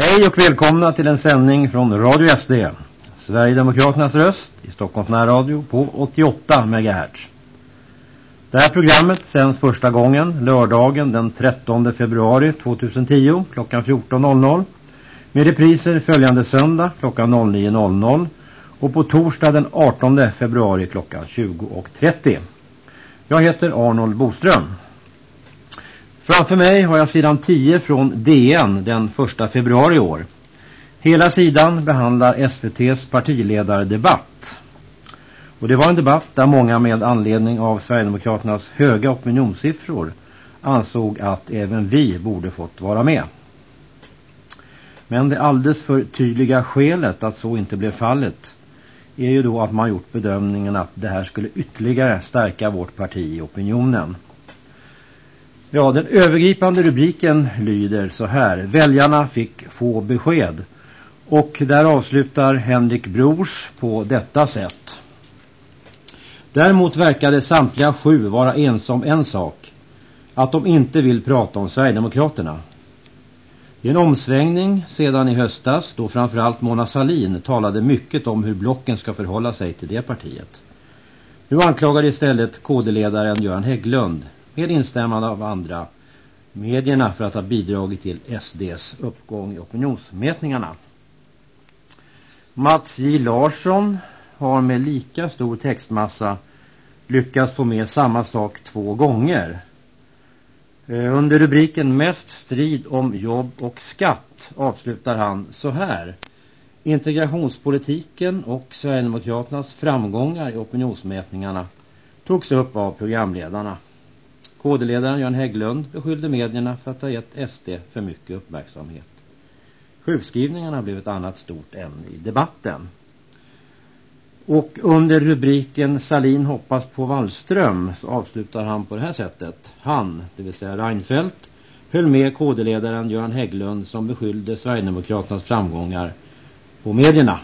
Hej och välkomna till en sändning från Radio SD. Sverigedemokraternas röst i Stockholms närradio på 88 MHz. Det här programmet sänds första gången lördagen den 13 februari 2010 klockan 14.00 med repriser följande söndag klockan 09.00 och på torsdag den 18 februari klockan 20.30. Jag heter Arnold Boström. Framför mig har jag sidan 10 från DN den 1 februari i år. Hela sidan behandlar SVTs partiledardebatt. Och det var en debatt där många med anledning av Sverigedemokraternas höga opinionssiffror ansåg att även vi borde fått vara med. Men det alldeles för tydliga skälet att så inte blev fallet är ju då att man gjort bedömningen att det här skulle ytterligare stärka vårt parti i opinionen. Ja, den övergripande rubriken lyder så här. Väljarna fick få besked. Och där avslutar Henrik Brors på detta sätt. Däremot verkade samtliga sju vara ensom en sak. Att de inte vill prata om Sverigedemokraterna. I en omsvängning sedan i höstas då framförallt Mona Salin talade mycket om hur blocken ska förhålla sig till det partiet. Nu anklagar istället KD-ledaren Göran Hägglund med instämmande av andra medierna för att ha bidragit till SDs uppgång i opinionsmätningarna. Mats J. Larsson har med lika stor textmassa lyckats få med samma sak två gånger. Eh, under rubriken Mest strid om jobb och skatt avslutar han så här. Integrationspolitiken och Sverigedemokraternas framgångar i opinionsmätningarna togs upp av programledarna. KD-ledaren Jan Hägglund beskyllde medierna för att ha gett SD för mycket uppmärksamhet. Sjukskrivningarna blev ett annat stort ämne i debatten. Och under rubriken Salin hoppas på Wallström så avslutar han på det här sättet. Han, det vill säga Reinfeldt, höll med KD-ledaren Göran Hägglund som beskyllde Sverigedemokraternas framgångar på medierna.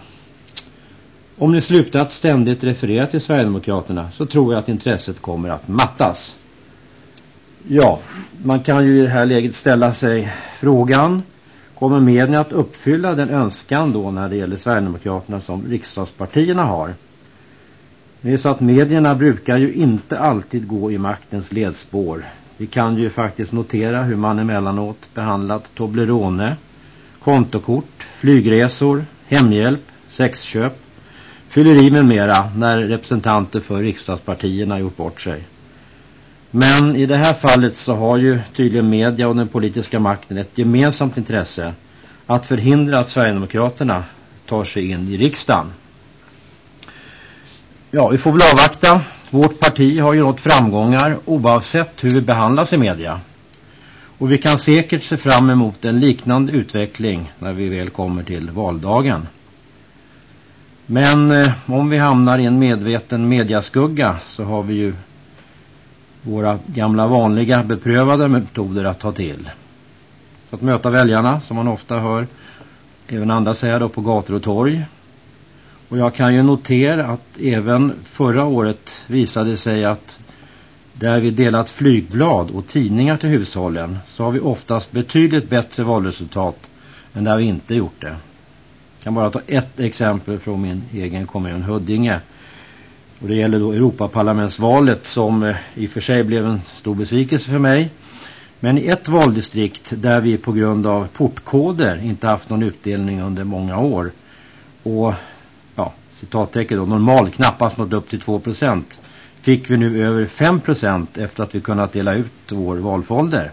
Om ni slutar att ständigt referera till Sverigedemokraterna så tror jag att intresset kommer att mattas. Ja, man kan ju i det här läget ställa sig frågan kommer medierna att uppfylla den önskan då när det gäller Sverigedemokraterna som riksdagspartierna har? Det är så att medierna brukar ju inte alltid gå i maktens ledspår. Vi kan ju faktiskt notera hur man emellanåt behandlat Toblerone, kontokort, flygresor, hemhjälp, sexköp, fylleri med mera när representanter för riksdagspartierna gjort bort sig. Men i det här fallet så har ju tydligen media och den politiska makten ett gemensamt intresse att förhindra att Sverigedemokraterna tar sig in i riksdagen. Ja, vi får väl avvakta. Vårt parti har ju nått framgångar oavsett hur vi behandlas i media. Och vi kan säkert se fram emot en liknande utveckling när vi väl kommer till valdagen. Men eh, om vi hamnar i en medveten mediaskugga så har vi ju våra gamla vanliga beprövade metoder att ta till. Så att möta väljarna som man ofta hör även andra säga då på gator och torg. Och jag kan ju notera att även förra året visade sig att där vi delat flygblad och tidningar till hushållen så har vi oftast betydligt bättre valresultat än där vi inte gjort det. Jag kan bara ta ett exempel från min egen kommun Huddinge och det gäller då Europaparlamentsvalet som eh, i och för sig blev en stor besvikelse för mig. Men i ett valdistrikt där vi på grund av portkoder inte haft någon utdelning under många år. Och ja, citattecken då, normal knappast nått upp till 2%. Fick vi nu över 5% efter att vi kunnat dela ut vår valfolder.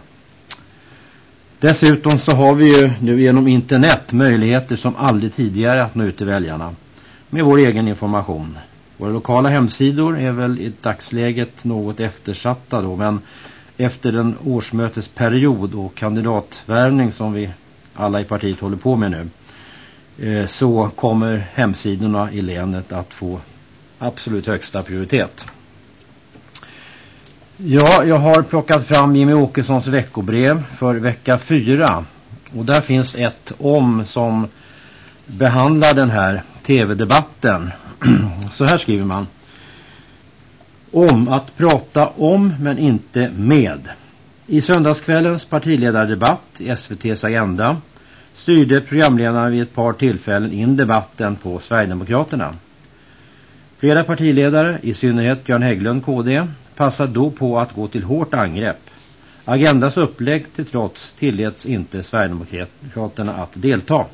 Dessutom så har vi ju nu genom internet möjligheter som aldrig tidigare att nå ut till väljarna. Med vår egen information. Våra lokala hemsidor är väl i dagsläget något eftersatta då, men efter den årsmötesperiod och kandidatvärvning som vi alla i partiet håller på med nu eh, så kommer hemsidorna i länet att få absolut högsta prioritet. Ja, jag har plockat fram Jimmy Åkessons veckobrev för vecka fyra. Och där finns ett om som behandlar den här tv-debatten så här skriver man. Om att prata om men inte med. I söndagskvällens partiledardebatt i SVTs agenda styrde programledarna vid ett par tillfällen in debatten på Sverigedemokraterna. Flera partiledare, i synnerhet Björn Hägglund, KD, passade då på att gå till hårt angrepp. Agendas upplägg till trots tilläts inte Sverigedemokraterna att delta.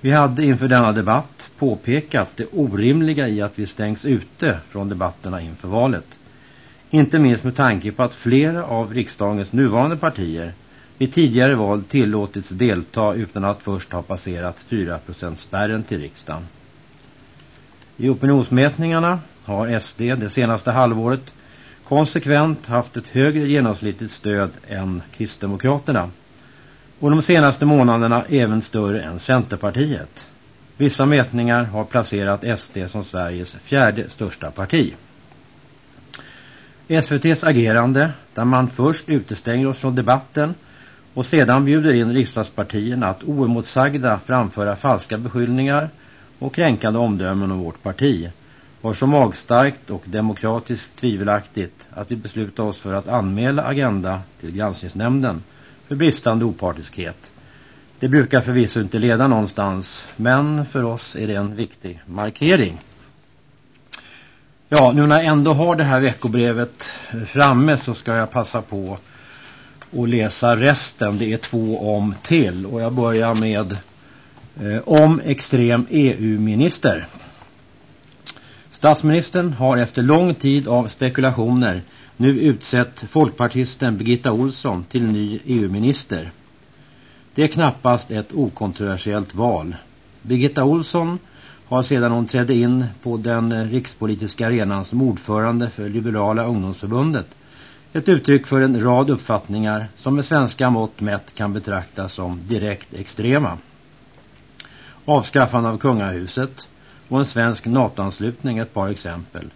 Vi hade inför denna debatt påpekat det orimliga i att vi stängs ute från debatterna inför valet. Inte minst med tanke på att flera av riksdagens nuvarande partier vid tidigare val tillåtits delta utan att först ha passerat 4%-spärren till riksdagen. I opinionsmätningarna har SD det senaste halvåret konsekvent haft ett högre genomsnittligt stöd än Kristdemokraterna och de senaste månaderna även större än Centerpartiet. Vissa mätningar har placerat SD som Sveriges fjärde största parti. SVTs agerande, där man först utestänger oss från debatten och sedan bjuder in riksdagspartierna att oemotsagda framföra falska beskyllningar och kränkande omdömen om vårt parti, var så magstarkt och demokratiskt tvivelaktigt att vi beslutade oss för att anmäla Agenda till granskningsnämnden för bristande opartiskhet. Det brukar förvisso inte leda någonstans, men för oss är det en viktig markering. Ja, nu när jag ändå har det här veckobrevet framme så ska jag passa på att läsa resten. Det är två om till och jag börjar med eh, om extrem EU-minister. Statsministern har efter lång tid av spekulationer nu utsett folkpartisten Birgitta Olsson till ny EU-minister. Det är knappast ett okontroversiellt val. Birgitta Olsson har sedan hon trädde in på den rikspolitiska arenan som ordförande för Liberala ungdomsförbundet ett uttryck för en rad uppfattningar som med svenska mått mätt kan betraktas som direkt extrema. Avskaffande av kungahuset och en svensk NATO-anslutning ett par exempel.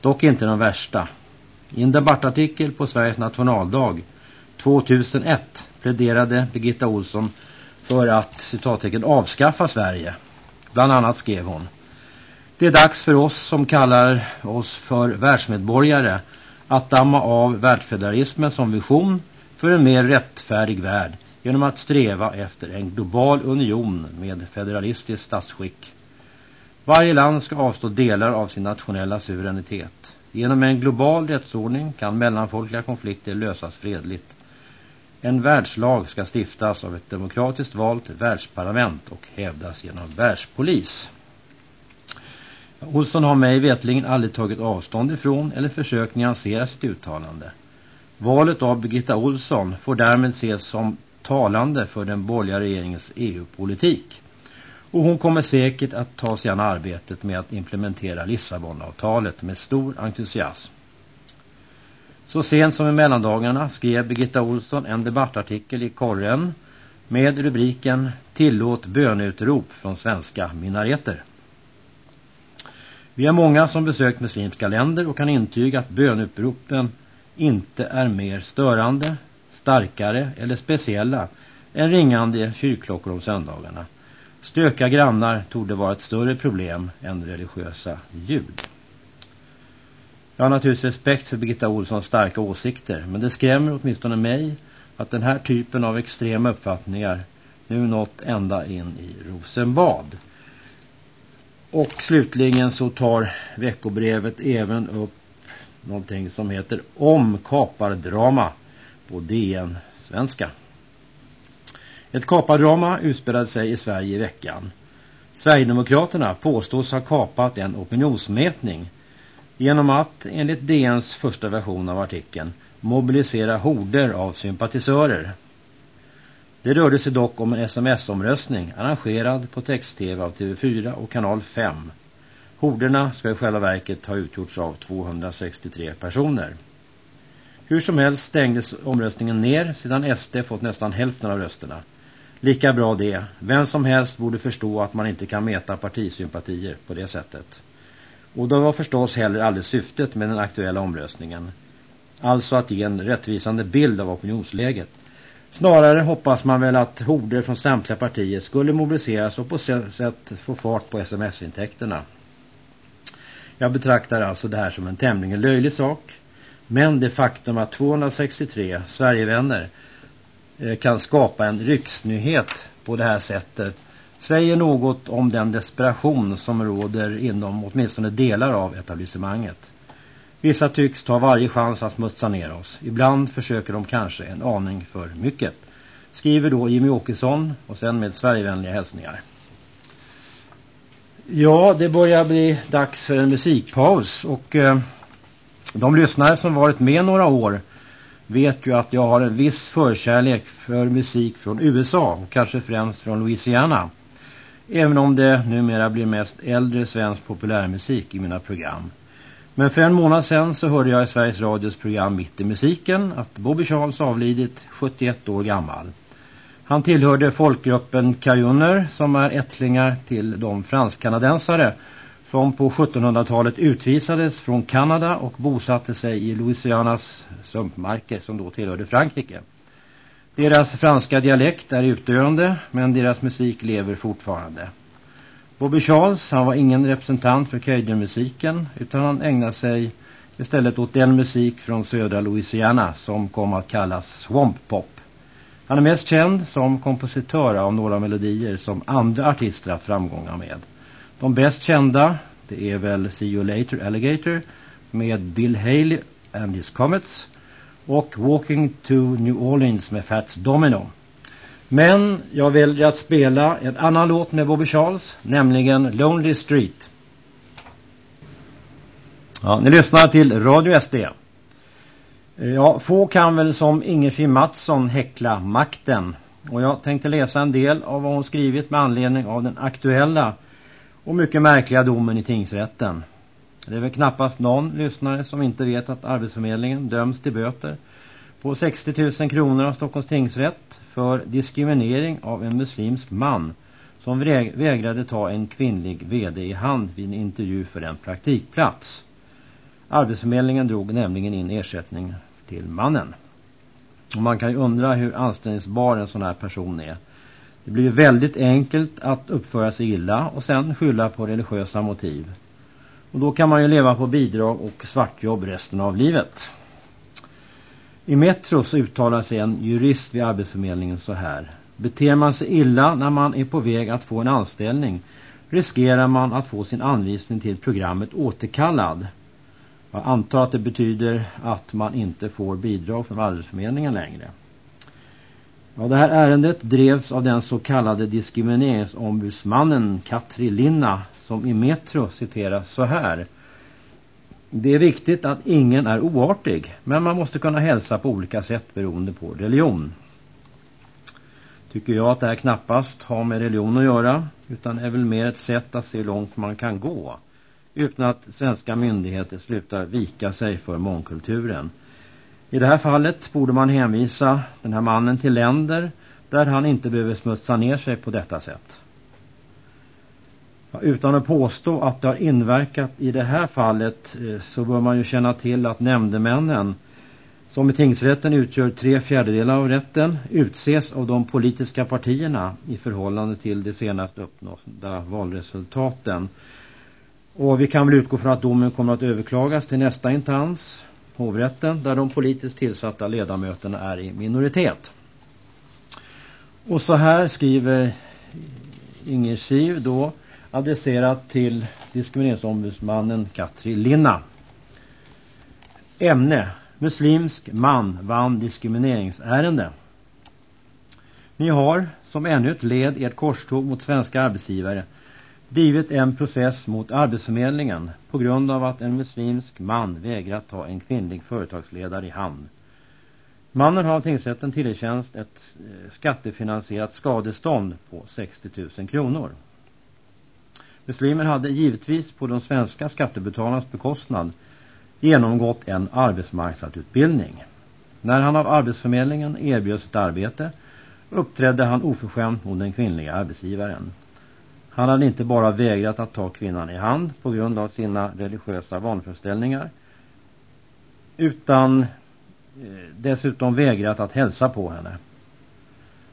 Dock inte de värsta. I en debattartikel på Sveriges nationaldag 2001 pläderade Birgitta Olsson för att citattecken avskaffa Sverige. Bland annat skrev hon Det är dags för oss som kallar oss för världsmedborgare att damma av världsfederalismen som vision för en mer rättfärdig värld genom att sträva efter en global union med federalistiskt statsskick. Varje land ska avstå delar av sin nationella suveränitet. Genom en global rättsordning kan mellanfolkliga konflikter lösas fredligt. En världslag ska stiftas av ett demokratiskt valt världsparlament och hävdas genom världspolis. Olsson har mig vetligen aldrig tagit avstånd ifrån eller försökt nyansera sitt uttalande. Valet av Birgitta Olsson får därmed ses som talande för den borgerliga regeringens EU-politik. Och hon kommer säkert att ta sig an arbetet med att implementera Lissabonavtalet med stor entusiasm. Så sent som i mellandagarna skrev Birgitta Olsson en debattartikel i Korren med rubriken Tillåt bönutrop från svenska minareter. Vi är många som besökt muslimska länder och kan intyga att bönutropen inte är mer störande, starkare eller speciella än ringande kyrkklockor om söndagarna. Stöka grannar torde vara ett större problem än religiösa ljud. Jag har naturligtvis respekt för Birgitta Olssons starka åsikter men det skrämmer åtminstone mig att den här typen av extrema uppfattningar nu nått ända in i Rosenbad. Och slutligen så tar veckobrevet även upp någonting som heter Om kapardrama på DN Svenska. Ett kapardrama utspelade sig i Sverige i veckan. Sverigedemokraterna påstås ha kapat en opinionsmätning genom att, enligt DNs första version av artikeln, mobilisera horder av sympatisörer. Det rörde sig dock om en sms-omröstning arrangerad på text-tv av TV4 och kanal 5. Horderna ska i själva verket ha utgjorts av 263 personer. Hur som helst stängdes omröstningen ner sedan SD fått nästan hälften av rösterna. Lika bra det. Vem som helst borde förstå att man inte kan mäta partisympatier på det sättet. Och det var förstås heller aldrig syftet med den aktuella omröstningen. Alltså att ge en rättvisande bild av opinionsläget. Snarare hoppas man väl att horder från samtliga partier skulle mobiliseras och på sätt få fart på sms-intäkterna. Jag betraktar alltså det här som en tämligen löjlig sak. Men det faktum att 263 Sverigevänner eh, kan skapa en rycksnyhet på det här sättet säger något om den desperation som råder inom åtminstone delar av etablissemanget. Vissa tycks ta varje chans att smutsa ner oss. Ibland försöker de kanske en aning för mycket. Skriver då Jimmy Åkesson och sen med Sverigevänliga hälsningar. Ja, det börjar bli dags för en musikpaus och eh, de lyssnare som varit med några år vet ju att jag har en viss förkärlek för musik från USA och kanske främst från Louisiana. Även om det numera blir mest äldre svensk populärmusik i mina program. Men för en månad sedan så hörde jag i Sveriges Radios program Mitt i musiken att Bobby Charles avlidit 71 år gammal. Han tillhörde folkgruppen Cajunner som är ättlingar till de fransk-kanadensare som på 1700-talet utvisades från Kanada och bosatte sig i Louisianas sumpmarker som då tillhörde Frankrike. Deras franska dialekt är utdöende men deras musik lever fortfarande. Bobby Charles han var ingen representant för Cajun-musiken utan han ägnade sig istället åt den musik från södra Louisiana som kom att kallas swamp pop. Han är mest känd som kompositör av några melodier som andra artister haft framgångar med. De bäst kända det är väl See You Later Alligator med Bill Haley and His Comets och Walking to New Orleans med Fats Domino. Men jag väljer att spela en annan låt med Bobby Charles, nämligen Lonely Street. Ja, ni lyssnar till Radio SD. Eh, ja, få kan väl som Ingerfrid Mattsson häckla makten. Och jag tänkte läsa en del av vad hon skrivit med anledning av den aktuella och mycket märkliga domen i tingsrätten. Det är väl knappast någon lyssnare som inte vet att Arbetsförmedlingen döms till böter på 60 000 kronor av Stockholms tingsrätt för diskriminering av en muslimsk man som vägrade ta en kvinnlig vd i hand vid en intervju för en praktikplats. Arbetsförmedlingen drog nämligen in ersättning till mannen. Och man kan ju undra hur anställningsbar en sån här person är. Det blir väldigt enkelt att uppföra sig illa och sen skylla på religiösa motiv. Och då kan man ju leva på bidrag och svartjobb resten av livet. I Metro så uttalar sig en jurist vid Arbetsförmedlingen så här. Beter man sig illa när man är på väg att få en anställning riskerar man att få sin anvisning till programmet återkallad. Jag antar att det betyder att man inte får bidrag från Arbetsförmedlingen längre. Ja, det här ärendet drevs av den så kallade diskrimineringsombudsmannen Katri Linna som i Metro citeras så här. Det är viktigt att ingen är oartig men man måste kunna hälsa på olika sätt beroende på religion. Tycker jag att det här knappast har med religion att göra utan är väl mer ett sätt att se hur långt man kan gå utan att svenska myndigheter slutar vika sig för mångkulturen. I det här fallet borde man hänvisa den här mannen till länder där han inte behöver smutsa ner sig på detta sätt. Utan att påstå att det har inverkat i det här fallet eh, så bör man ju känna till att nämndemännen som i tingsrätten utgör tre fjärdedelar av rätten utses av de politiska partierna i förhållande till de senast uppnådda valresultaten. Och vi kan väl utgå från att domen kommer att överklagas till nästa instans, hovrätten, där de politiskt tillsatta ledamöterna är i minoritet. Och så här skriver Inger Siv då adresserat till diskrimineringsombudsmannen Katri Linna. Ämne Muslimsk man vann diskrimineringsärende. Ni har, som ännu ett led i ert korståg mot svenska arbetsgivare, blivit en process mot Arbetsförmedlingen på grund av att en muslimsk man vägrat ta en kvinnlig företagsledare i hand. Mannen har av tingsrätten tillerkänts ett eh, skattefinansierat skadestånd på 60 000 kronor. Muslimen hade givetvis på de svenska skattebetalarnas bekostnad genomgått en arbetsmarknadsutbildning. När han av Arbetsförmedlingen erbjöds ett arbete uppträdde han oförskämt mot den kvinnliga arbetsgivaren. Han hade inte bara vägrat att ta kvinnan i hand på grund av sina religiösa vanföreställningar utan eh, dessutom vägrat att hälsa på henne.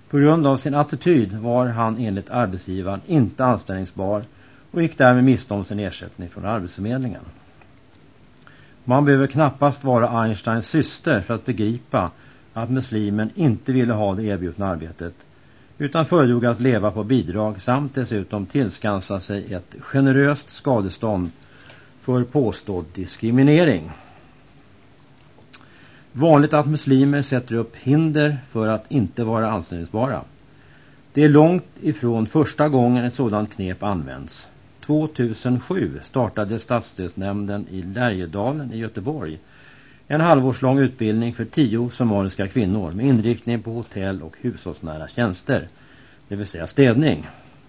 På grund av sin attityd var han enligt arbetsgivaren inte anställningsbar och gick därmed miste om sin ersättning från Arbetsförmedlingen. Man behöver knappast vara Einsteins syster för att begripa att muslimen inte ville ha det erbjudna arbetet utan föredrog att leva på bidrag samt dessutom tillskansa sig ett generöst skadestånd för påstådd diskriminering. Vanligt att muslimer sätter upp hinder för att inte vara anställningsbara. Det är långt ifrån första gången ett sådant knep används. 2007 startade stadsstödsnämnden i Lärjedalen i Göteborg en halvårslång utbildning för tio somaliska kvinnor med inriktning på hotell- och hushållsnära tjänster, det vill säga städning.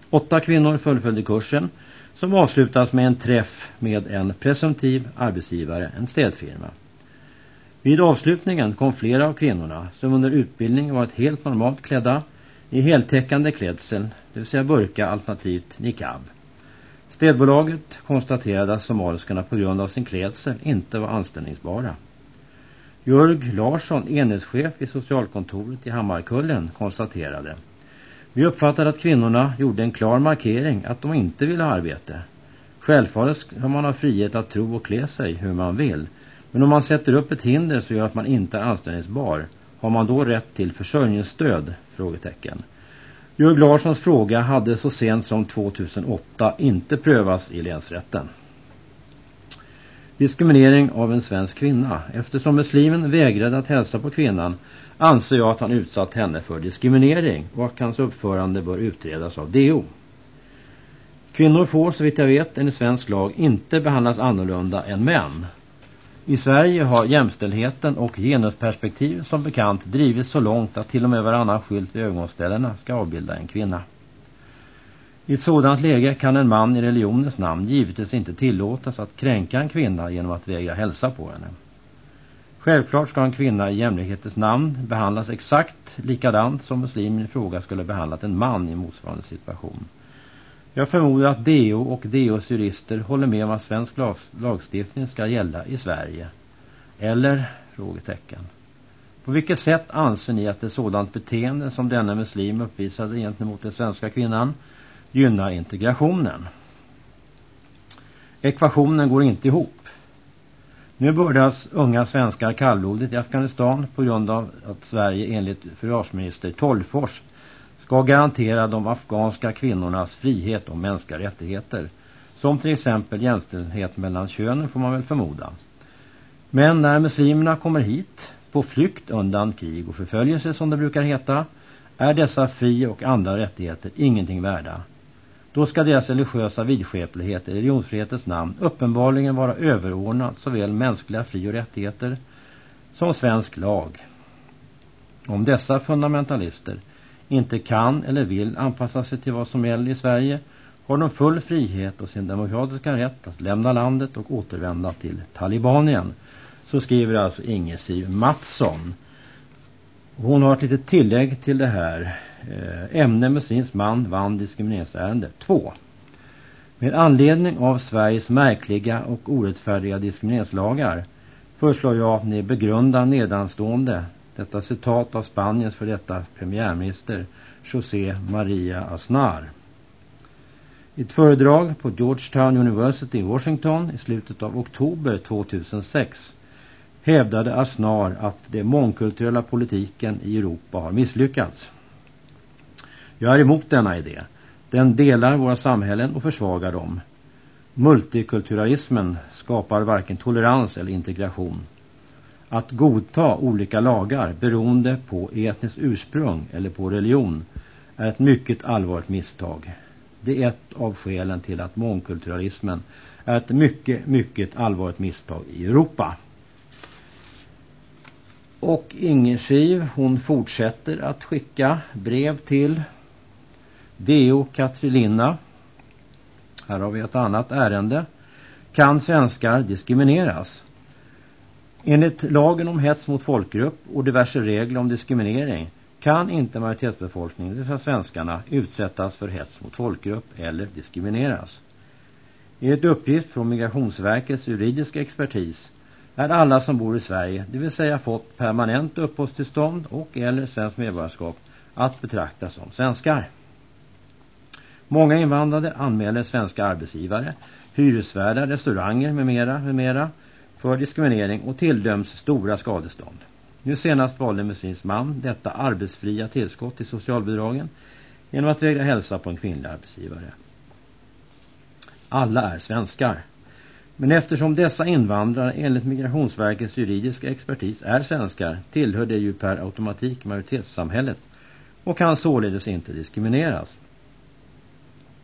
Åtta kvinnor fullföljde kursen som avslutas med en träff med en presumtiv arbetsgivare, en städfirma. Vid avslutningen kom flera av kvinnorna som under utbildning varit helt normalt klädda i heltäckande klädsel, det vill säga burka alternativt niqab. Städbolaget konstaterade att somaliskarna på grund av sin klädsel inte var anställningsbara. Jörg Larsson, enhetschef i socialkontoret i Hammarkullen, konstaterade Vi uppfattade att kvinnorna gjorde en klar markering att de inte ville ha arbete. Självfallet ska man ha frihet att tro och klä sig hur man vill. Men om man sätter upp ett hinder så gör att man inte är anställningsbar, har man då rätt till försörjningsstöd? Frågetecken. Jörg Larssons fråga hade så sent som 2008 inte prövats i länsrätten. Diskriminering av en svensk kvinna. Eftersom muslimen vägrade att hälsa på kvinnan anser jag att han utsatt henne för diskriminering och att hans uppförande bör utredas av DO. Kvinnor får, så vitt jag vet, enligt svensk lag inte behandlas annorlunda än män. I Sverige har jämställdheten och genusperspektiv som bekant drivits så långt att till och med varannan skylt vid ögonställena ska avbilda en kvinna. I ett sådant läge kan en man i religionens namn givetvis inte tillåtas att kränka en kvinna genom att vägra hälsa på henne. Självklart ska en kvinna i jämlikhetens namn behandlas exakt likadant som muslimen i fråga skulle behandlat en man i motsvarande situation. Jag förmodar att DO och DOs jurister håller med om att svensk lagstiftning ska gälla i Sverige. Eller? Frågetecken. På vilket sätt anser ni att det sådant beteende som denna muslim uppvisade gentemot den svenska kvinnan gynnar integrationen? Ekvationen går inte ihop. Nu bördas unga svenskar kallblodigt i Afghanistan på grund av att Sverige enligt försvarsminister Tolfors ska garantera de afghanska kvinnornas frihet och mänskliga rättigheter. Som till exempel jämställdhet mellan könen får man väl förmoda. Men när muslimerna kommer hit, på flykt undan krig och förföljelse som det brukar heta, är dessa fri- och andra rättigheter ingenting värda. Då ska deras religiösa vidskeplighet i religionsfrihetens namn uppenbarligen vara överordnad såväl mänskliga fri- och rättigheter som svensk lag. Om dessa fundamentalister inte kan eller vill anpassa sig till vad som gäller i Sverige har de full frihet och sin demokratiska rätt att lämna landet och återvända till Talibanien. Så skriver alltså Inger Siv Mattsson. Hon har ett litet tillägg till det här. Eh, ämne muslims man vann diskrimineringsärende 2. Med anledning av Sveriges märkliga och orättfärdiga diskrimineringslagar föreslår jag att ni begrundar nedanstående detta citat av Spaniens för detta premiärminister José Maria Aznar. I ett föredrag på Georgetown University i Washington i slutet av oktober 2006 hävdade Aznar att den mångkulturella politiken i Europa har misslyckats. Jag är emot denna idé. Den delar våra samhällen och försvagar dem. Multikulturalismen skapar varken tolerans eller integration. Att godta olika lagar beroende på etniskt ursprung eller på religion är ett mycket allvarligt misstag. Det är ett av skälen till att mångkulturalismen är ett mycket, mycket allvarligt misstag i Europa. Och Inger Skiv, hon fortsätter att skicka brev till Deo Katrilina. Här har vi ett annat ärende. Kan svenskar diskrimineras? Enligt lagen om hets mot folkgrupp och diverse regler om diskriminering kan inte majoritetsbefolkningen, det vill säga svenskarna, utsättas för hets mot folkgrupp eller diskrimineras. Enligt uppgift från Migrationsverkets juridiska expertis är alla som bor i Sverige, det vill säga fått permanent uppehållstillstånd och eller svenskt medborgarskap, att betrakta som svenskar. Många invandrade anmäler svenska arbetsgivare, hyresvärdar, restauranger med mera, med mera för diskriminering och tilldöms stora skadestånd. Nu senast valde en muslimsk man detta arbetsfria tillskott till socialbidragen genom att vägra hälsa på en kvinnlig arbetsgivare. Alla är svenskar. Men eftersom dessa invandrare enligt Migrationsverkets juridiska expertis är svenskar tillhör det ju per automatik majoritetssamhället och kan således inte diskrimineras.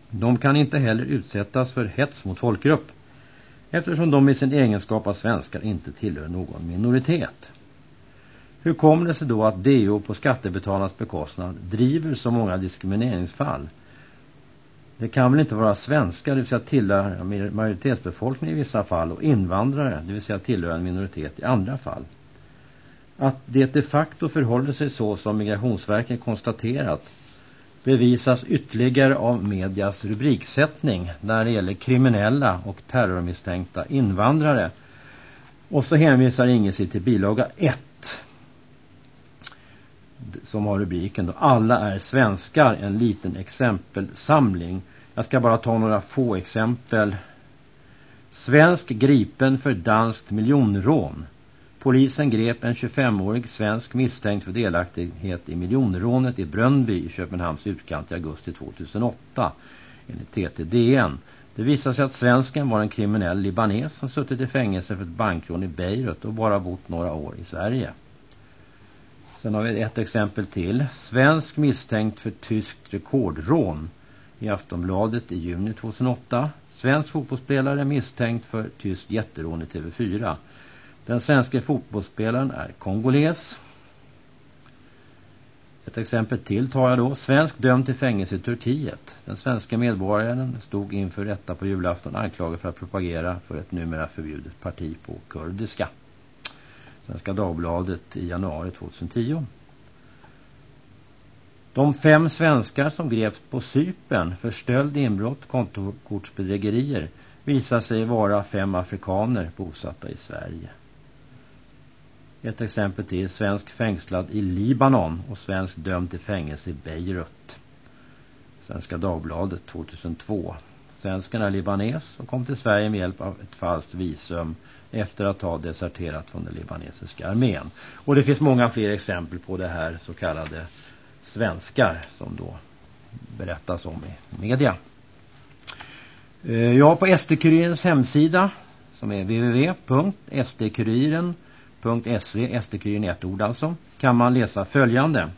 De kan inte heller utsättas för hets mot folkgrupp eftersom de i sin egenskap av svenskar inte tillhör någon minoritet. Hur kommer det sig då att DO på skattebetalarnas bekostnad driver så många diskrimineringsfall? Det kan väl inte vara svenskar, det vill säga tillhör majoritetsbefolkningen i vissa fall och invandrare, det vill säga tillhör en minoritet i andra fall. Att det de facto förhåller sig så som Migrationsverket konstaterat bevisas ytterligare av medias rubriksättning när det gäller kriminella och terrormisstänkta invandrare. Och så hänvisar Inge sig till bilaga 1 som har rubriken då Alla är svenskar, en liten exempelsamling. Jag ska bara ta några få exempel. Svensk gripen för danskt miljonrån. Polisen grep en 25-årig svensk misstänkt för delaktighet i miljonrånet i Brönnby i Köpenhamns utkant i augusti 2008 enligt TTDN. Det visade sig att svensken var en kriminell libanes som suttit i fängelse för ett bankrån i Beirut och bara bott några år i Sverige. Sen har vi ett exempel till. Svensk misstänkt för tyskt rekordrån i Aftonbladet i juni 2008. Svensk fotbollsspelare misstänkt för tyskt jätterån i TV4. Den svenska fotbollsspelaren är kongoles. Ett exempel till tar jag då. Svensk dömd till fängelse i Turkiet. Den svenska medborgaren stod inför rätta på julafton anklagad för att propagera för ett numera förbjudet parti på kurdiska. Svenska Dagbladet i januari 2010. De fem svenskar som greps på Sypen för stöld, inbrott, kontokortsbedrägerier visar sig vara fem afrikaner bosatta i Sverige. Ett exempel till. Svensk fängslad i Libanon och svensk dömd till fängelse i Beirut. Svenska Dagbladet 2002. Svensken är libanes och kom till Sverige med hjälp av ett falskt visum efter att ha deserterat från den libanesiska armén. Och det finns många fler exempel på det här så kallade svenskar som då berättas om i media. Eh, ja, på SD-kurirens hemsida som är www.sdkuriren.se SD-kuriren ett ord alltså kan man läsa följande.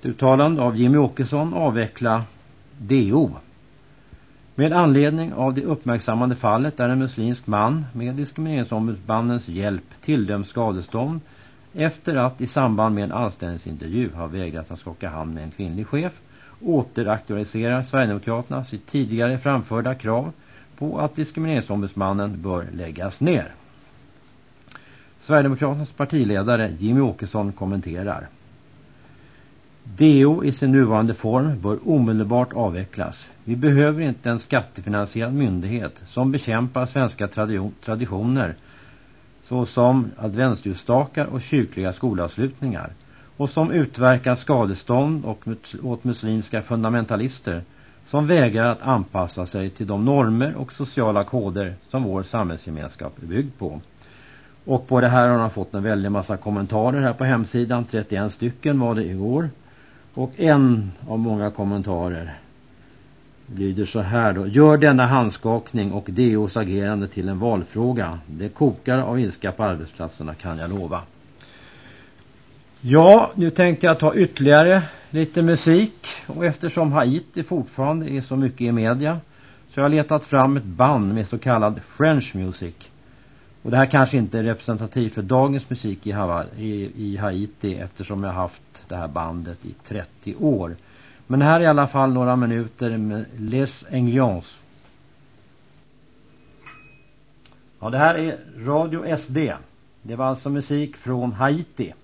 Ett uttalande av Jimmy Åkesson avveckla DO med anledning av det uppmärksammade fallet där en muslimsk man med diskrimineringsombudsmannens hjälp tilldöms skadestånd efter att i samband med en anställningsintervju ha vägrat att skaka hand med en kvinnlig chef återaktualiserar Sverigedemokraterna sitt tidigare framförda krav på att diskrimineringsombudsmannen bör läggas ner. Sverigedemokraternas partiledare Jimmy Åkesson kommenterar DO i sin nuvarande form bör omedelbart avvecklas. Vi behöver inte en skattefinansierad myndighet som bekämpar svenska traditioner såsom adventsljusstakar och kyrkliga skolavslutningar och som utverkar skadestånd och åt muslimska fundamentalister som vägrar att anpassa sig till de normer och sociala koder som vår samhällsgemenskap är byggd på. Och på det här har han fått en väldig massa kommentarer här på hemsidan. 31 stycken var det igår. Och en av många kommentarer lyder så här då. Gör denna handskakning och DOs agerande till en valfråga. Det kokar av ilska på arbetsplatserna kan jag lova. Ja, nu tänkte jag ta ytterligare lite musik. Och eftersom Haiti fortfarande är så mycket i media så jag har letat fram ett band med så kallad French music. Och det här kanske inte är representativt för dagens musik i, Hawaii, i i Haiti eftersom jag har haft det här bandet i 30 år. Men här är i alla fall några minuter med Les Englions. Ja, det här är Radio SD. Det var alltså musik från Haiti.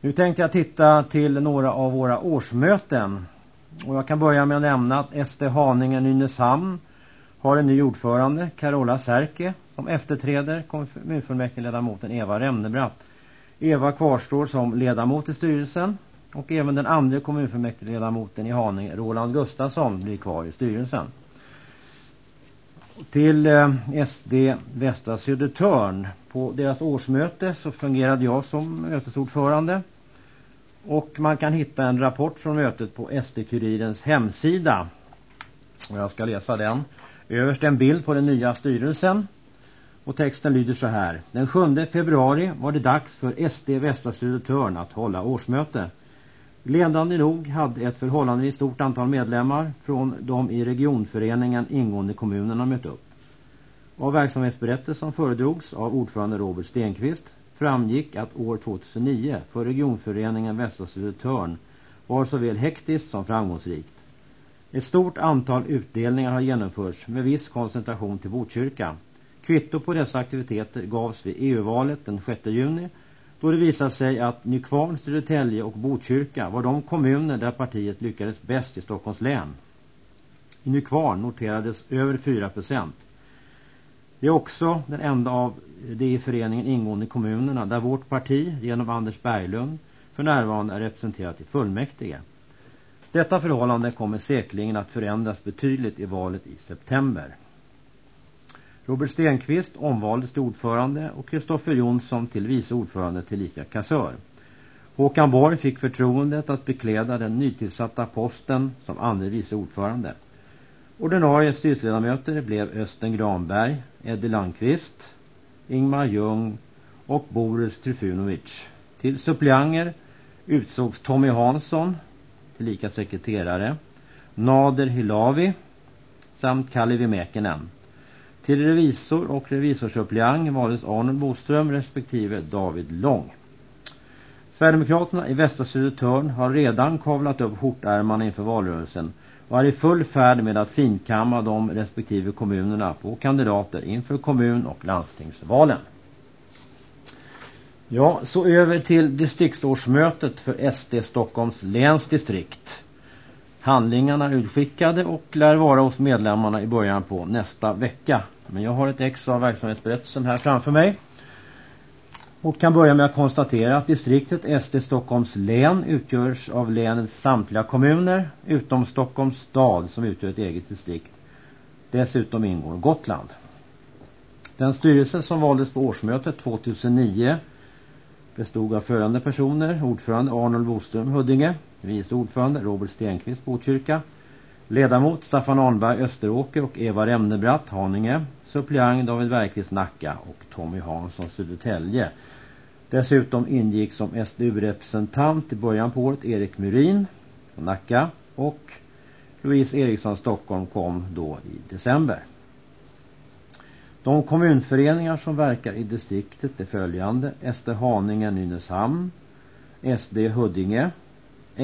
Nu tänkte jag titta till några av våra årsmöten. Och jag kan börja med att nämna att SD Haninge Nynäshamn har en ny ordförande, Carola Särke, som efterträder kommunfullmäktigeledamoten Eva Remnebratt. Eva kvarstår som ledamot i styrelsen och även den andra kommunfullmäktigeledamoten i Haninge, Roland Gustafsson, blir kvar i styrelsen. till eh, SD Västra Södertörn. På deras årsmöte så fungerade jag som mötesordförande. Och man kan hitta en rapport från mötet på SD-kurirens hemsida. Och jag ska läsa den. Överst en bild på den nya styrelsen. Och texten lyder så här. Den 7 februari var det dags för SD Västra Södertörn att hålla årsmöte. Glädjande nog hade ett förhållandevis stort antal medlemmar från de i regionföreningen ingående kommunerna mött upp. Av verksamhetsberättelsen föredrogs av ordförande Robert Stenqvist framgick att år 2009 för regionföreningen Västra Södertörn var såväl hektiskt som framgångsrikt. Ett stort antal utdelningar har genomförts med viss koncentration till Botkyrka. Kvitto på dessa aktiviteter gavs vid EU-valet den 6 juni då det visade sig att Nykvarn, Södertälje och Botkyrka var de kommuner där partiet lyckades bäst i Stockholms län. I Nykvarn noterades över 4 procent. Det är också den enda av de i föreningen ingående kommunerna där vårt parti genom Anders Berglund för närvarande är representerat i fullmäktige. Detta förhållande kommer säkerligen att förändras betydligt i valet i september. Robert Stenqvist omvaldes till ordförande och Kristoffer Jonsson till vice ordförande till lika kassör. Håkan Borg fick förtroendet att bekläda den nytillsatta posten som andre vice ordförande. Ordinarie styrelseledamöter blev Östen Granberg, Eddie Landqvist, Ingmar Ljung och Boris Trifunovic. Till suppleanter utsågs Tommy Hansson, tillika sekreterare, Nader Hilavi samt Kalle Mäkinen. Till revisor och revisorsuppleant valdes Arnold Boström respektive David Lång. Sverigedemokraterna i Västra Södertörn har redan kavlat upp skjortärmarna inför valrörelsen och är i full färd med att finkamma de respektive kommunerna på kandidater inför kommun- och landstingsvalen. Ja, så över till distriktsårsmötet för SD Stockholms läns distrikt. Handlingarna är utskickade och lär vara hos medlemmarna i början på nästa vecka. Men jag har ett ex av verksamhetsberättelsen här framför mig. Och kan börja med att konstatera att distriktet SD Stockholms län utgörs av länets samtliga kommuner utom Stockholms stad som utgör ett eget distrikt. Dessutom ingår Gotland. Den styrelse som valdes på årsmötet 2009 bestod av följande personer. Ordförande Arnold Boström Huddinge, vice ordförande Robert Stenqvist Botkyrka, ledamot Staffan Arnberg Österåker och Eva Remnebratt Haninge, suppleant David Bergqvist Nacka och Tommy Hansson Södertälje. Dessutom ingick som SDU-representant i början på året Erik Murin Nacka och Louise Eriksson Stockholm kom då i december. De kommunföreningar som verkar i distriktet är följande. SD Haninge Nynäshamn, SD Huddinge,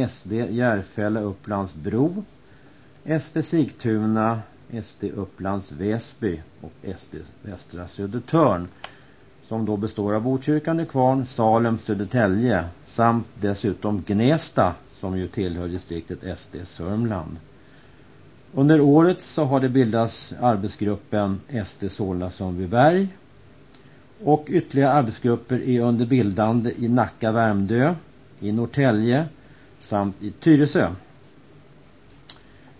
SD Järfälla Upplands Bro, SD Sigtuna, SD Upplands Väsby. Och SD Västra Södertörn som då består av Botkyrka, Nykvarn, Salem, Södertälje samt dessutom Gnesta som ju tillhör distriktet SD Sörmland. Under året så har det bildats arbetsgruppen SD Solna Sundbyberg och ytterligare arbetsgrupper är under bildande i Nacka Värmdö, i Norrtälje samt i Tyresö.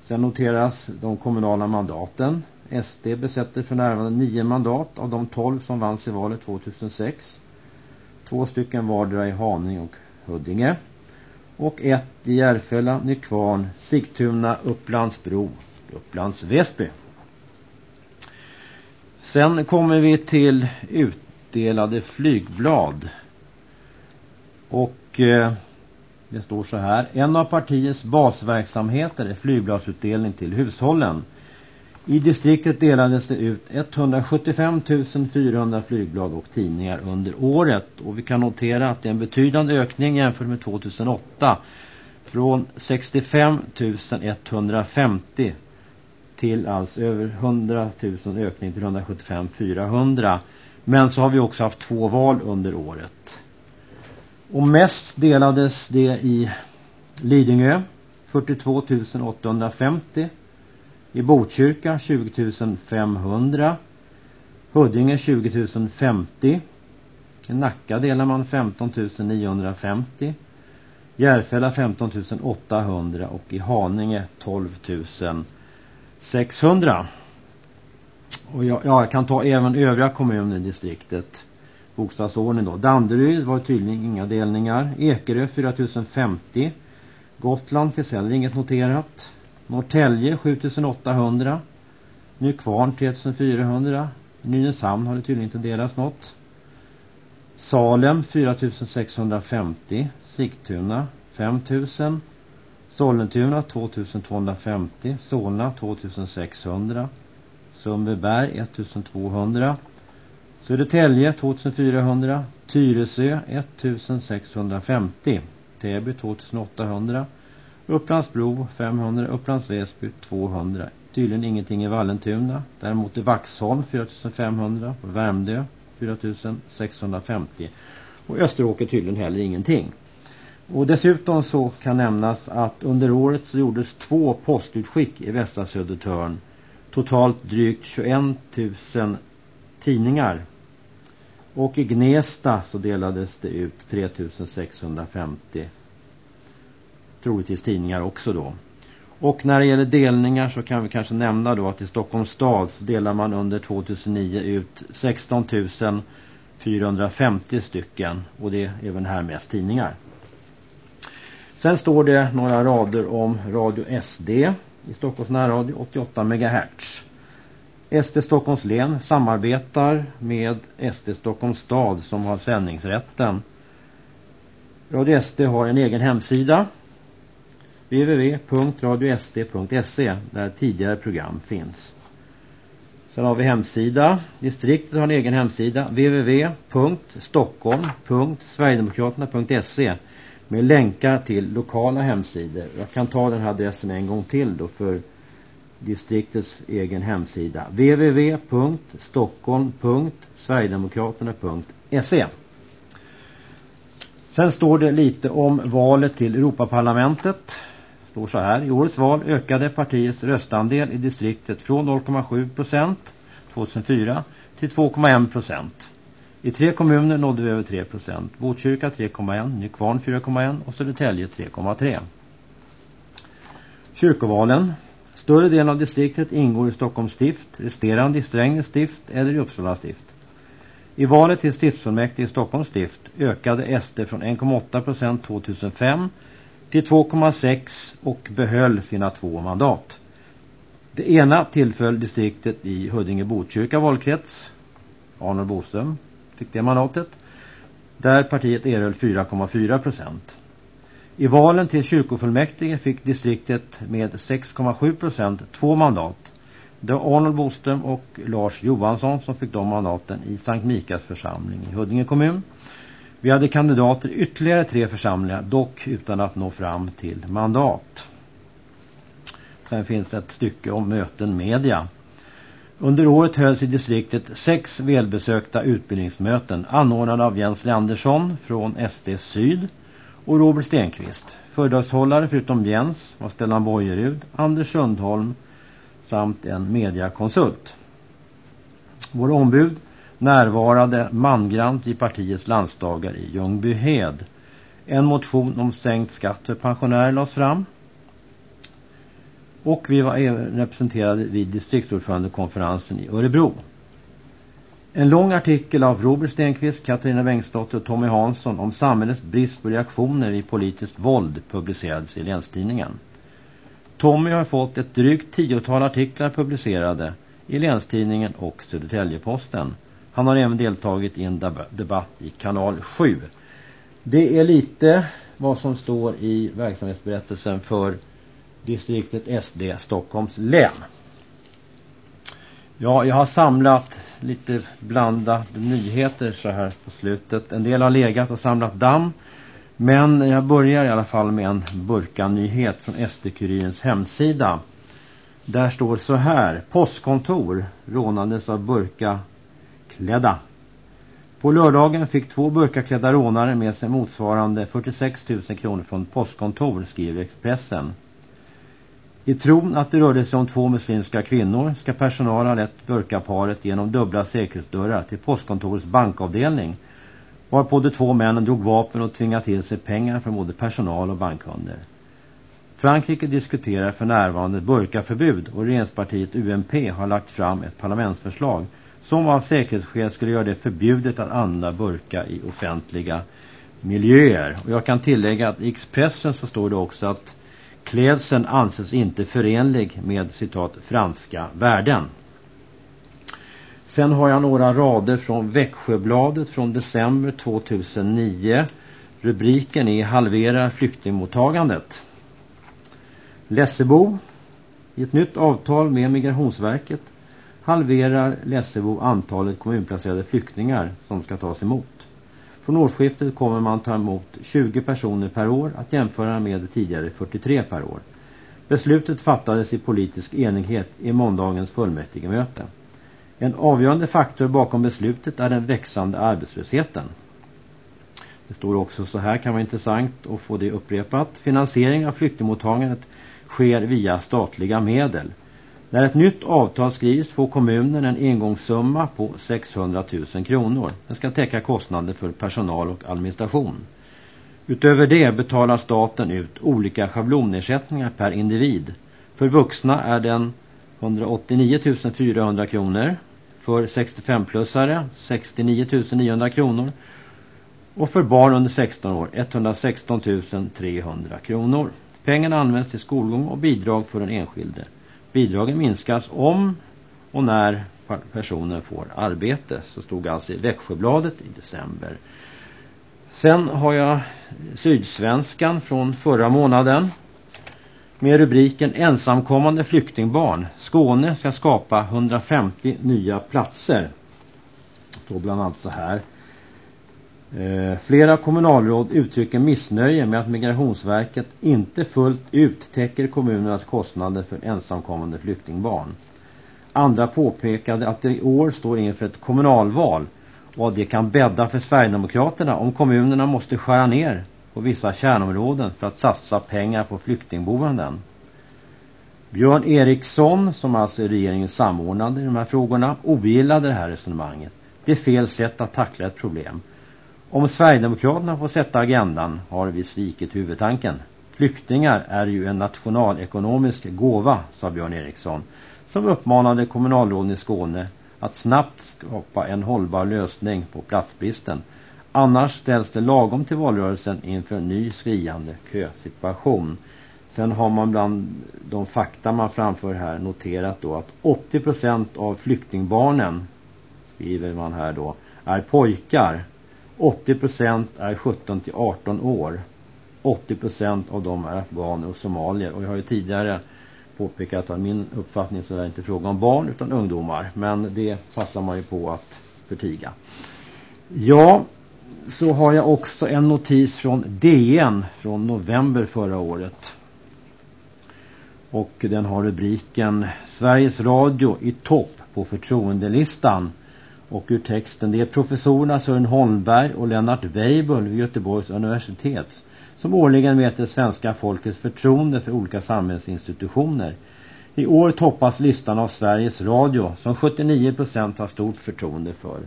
Sen noteras de kommunala mandaten. SD besätter för närvarande nio mandat av de tolv som vanns i valet 2006. Två stycken vardera i Haninge och Huddinge. Och ett i Järfälla, Nykvarn, Sigtuna, Upplandsbro, Upplands Väsby. Sen kommer vi till utdelade flygblad. Och eh, det står så här. En av partiets basverksamheter är flygbladsutdelning till hushållen. I distriktet delades det ut 175 400 flygblad och tidningar under året. Och vi kan notera att det är en betydande ökning jämfört med 2008. Från 65 150 till alltså över 100 000 ökning till 175 400. Men så har vi också haft två val under året. Och mest delades det i Lidingö 42 850. I Botkyrka 20 500. Huddinge 20 050. I Nacka delar man 15 950. Järfälla 15 800 och i Haninge 12 600. Och jag, ja, jag kan ta även övriga kommuner i distriktet. Bokstavsordning då. Danderyd var tydligen inga delningar. Ekerö 4050. Gotland finns heller inget noterat. Norrtälje 7800. Nykvarn 3400. Nynäshamn har det tydligen inte delats något. Salem 4650. Sigtuna 5000. Sollentuna 2250. Solna 2600. Sundbyberg 1200. Södertälje 2400. Tyresö 1650. Täby 2800. Upplandsbro 500. Upplands Väsby 200. Tydligen ingenting i Vallentuna. Däremot i Vaxholm 4500. Värmdö 4650. Och Österåker tydligen heller ingenting. Och dessutom så kan nämnas att under året så gjordes två postutskick i Västra Södertörn. Totalt drygt 21 000 tidningar. Och i Gnesta så delades det ut 3650 troligtvis tidningar också då. Och när det gäller delningar så kan vi kanske nämna då att i Stockholms stad så delar man under 2009 ut 16 450 stycken och det är även här mest tidningar. Sen står det några rader om Radio SD i Stockholms närradio 88 MHz. SD Stockholms län samarbetar med SD Stockholms stad som har sändningsrätten. Radio SD har en egen hemsida www.radiosd.se där tidigare program finns. Sen har vi hemsida. Distriktet har en egen hemsida www.stockholm.sverigedemokraterna.se med länkar till lokala hemsidor. Jag kan ta den här adressen en gång till då för distriktets egen hemsida www.stockholm.sverigedemokraterna.se Sen står det lite om valet till Europaparlamentet står så här. I årets val ökade partiets röstandel i distriktet från 0,7 procent 2004 till 2,1 procent. I tre kommuner nådde vi över 3 procent. Botkyrka 3,1, Nykvarn 4,1 och Södertälje 3,3. Kyrkovalen. Större delen av distriktet ingår i Stockholms stift, resterande i Strängnäs stift eller i Uppsala stift. I valet till stiftsfullmäktige i Stockholms stift ökade SD från 1,8 procent 2005 till 2,6 och behöll sina två mandat. Det ena tillföll distriktet i Huddinge-Botkyrka valkrets. Arnold Boström fick det mandatet. Där partiet erhöll 4,4 procent. I valen till kyrkofullmäktige fick distriktet med 6,7 procent två mandat. Det var Arnold Boström och Lars Johansson som fick de mandaten i Sankt Mikas församling i Huddinge kommun. Vi hade kandidater i ytterligare tre församlingar, dock utan att nå fram till mandat. Sen finns det ett stycke om möten media. Under året hölls i distriktet sex välbesökta utbildningsmöten anordnade av Jens Leandersson från SD Syd och Robert Stenqvist. Föredragshållare förutom Jens var Stellan Bojerud, Anders Sundholm samt en mediakonsult. Vår ombud närvarade mangrant i partiets landsdagar i Ljungbyhed. En motion om sänkt skatt för pensionärer lades fram. Och vi var även representerade vid distriktsordförandekonferensen i Örebro. En lång artikel av Robert Stenqvist, Katarina Bengtsdotter och Tommy Hansson om samhällets brist på reaktioner vid politiskt våld publicerades i länstidningen. Tommy har fått ett drygt tiotal artiklar publicerade i länstidningen och Södertäljeposten. Han har även deltagit i en debatt i kanal 7. Det är lite vad som står i verksamhetsberättelsen för distriktet SD Stockholms län. Ja, jag har samlat lite blandade nyheter så här på slutet. En del har legat och samlat damm. Men jag börjar i alla fall med en burkanyhet från SD-kurirens hemsida. Där står så här. Postkontor rånades av burka klädda. På lördagen fick två burkaklädda rånare med sig motsvarande 46 000 kronor från postkontor, skriver Expressen. I tron att det rörde sig om två muslimska kvinnor ska personal ha lett burkaparet genom dubbla säkerhetsdörrar till postkontorets bankavdelning varpå de två männen drog vapen och tvingade till sig pengar från både personal och bankkunder. Frankrike diskuterar för närvarande burkaförbud och regeringspartiet UMP har lagt fram ett parlamentsförslag som av säkerhetsskäl skulle göra det förbjudet att använda burka i offentliga miljöer. Och jag kan tillägga att i Expressen så står det också att klädseln anses inte förenlig med citat franska värden. Sen har jag några rader från Växjöbladet från december 2009. Rubriken är Halvera flyktingmottagandet. Lessebo i ett nytt avtal med Migrationsverket halverar Lessebo antalet kommunplacerade flyktingar som ska tas emot. Från årsskiftet kommer man ta emot 20 personer per år att jämföra med tidigare 43 per år. Beslutet fattades i politisk enighet i måndagens fullmäktigemöte. En avgörande faktor bakom beslutet är den växande arbetslösheten. Det står också så här kan vara intressant att få det upprepat. Finansiering av flyktingmottagandet sker via statliga medel. När ett nytt avtal skrivs får kommunen en engångssumma på 600 000 kronor. Den ska täcka kostnader för personal och administration. Utöver det betalar staten ut olika schablonersättningar per individ. För vuxna är den 189 400 kronor. För 65-plussare 69 900 kronor. Och för barn under 16 år 116 300 kronor. Pengarna används till skolgång och bidrag för den enskilde. Bidragen minskas om och när personen får arbete. Så stod alltså i Växjöbladet i december. Sen har jag Sydsvenskan från förra månaden. Med rubriken Ensamkommande flyktingbarn. Skåne ska skapa 150 nya platser. Det står bland annat så här. Eh, flera kommunalråd uttrycker missnöje med att Migrationsverket inte fullt ut täcker kommunernas kostnader för ensamkommande flyktingbarn. Andra påpekade att det i år står inför ett kommunalval och att det kan bädda för Sverigedemokraterna om kommunerna måste skära ner på vissa kärnområden för att satsa pengar på flyktingboenden. Björn Eriksson, som alltså är regeringens samordnande i de här frågorna, ogillade det här resonemanget. Det är fel sätt att tackla ett problem. Om Sverigedemokraterna får sätta agendan har vi svikit huvudtanken. Flyktingar är ju en nationalekonomisk gåva, sa Björn Eriksson, som uppmanade kommunalråden i Skåne att snabbt skapa en hållbar lösning på platsbristen. Annars ställs det lagom till valrörelsen inför en ny skriande kösituation. Sen har man bland de fakta man framför här noterat då att 80% av flyktingbarnen, skriver man här då, är pojkar 80% är 17 till 18 år. 80% av dem är afghaner och somalier. Och jag har ju tidigare påpekat att min uppfattning så är det inte fråga om barn utan ungdomar. Men det passar man ju på att förtiga. Ja, så har jag också en notis från DN från november förra året. Och den har rubriken Sveriges Radio i topp på förtroendelistan. Och ur texten, det är professorerna Sören Holmberg och Lennart Weibull vid Göteborgs universitet som årligen mäter svenska folkets förtroende för olika samhällsinstitutioner. I år toppas listan av Sveriges Radio som 79% har stort förtroende för.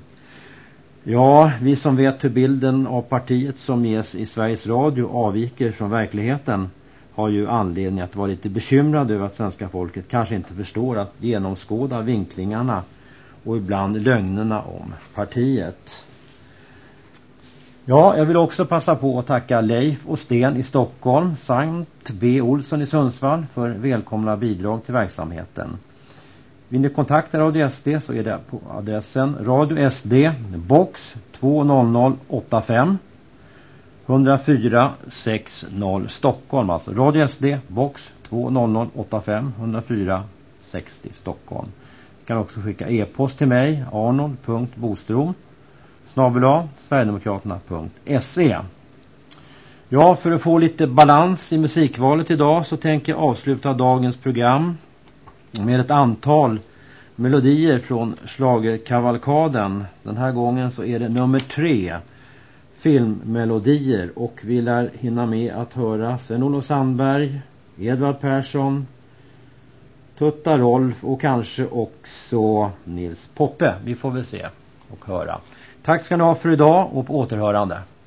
Ja, vi som vet hur bilden av partiet som ges i Sveriges Radio avviker från verkligheten har ju anledning att vara lite bekymrad över att svenska folket kanske inte förstår att genomskåda vinklingarna och ibland lögnerna om partiet. Ja, jag vill också passa på att tacka Leif och Sten i Stockholm samt B. Olsson i Sundsvall för välkomna bidrag till verksamheten. Vill ni kontakta Radio SD så är det på adressen Radio SD box 20085 104 60 Stockholm alltså Radio SD box 20085 104 60 Stockholm kan också skicka e-post till mig arnold.bostrom snabela sverigedemokraterna.se Ja, för att få lite balans i musikvalet idag så tänker jag avsluta dagens program med ett antal melodier från slagerkavalkaden. Den här gången så är det nummer tre filmmelodier och vi lär hinna med att höra Sven-Olof Sandberg, Edvard Persson, Tutta Rolf och kanske också Nils Poppe. Vi får väl se och höra. Tack ska ni ha för idag och på återhörande.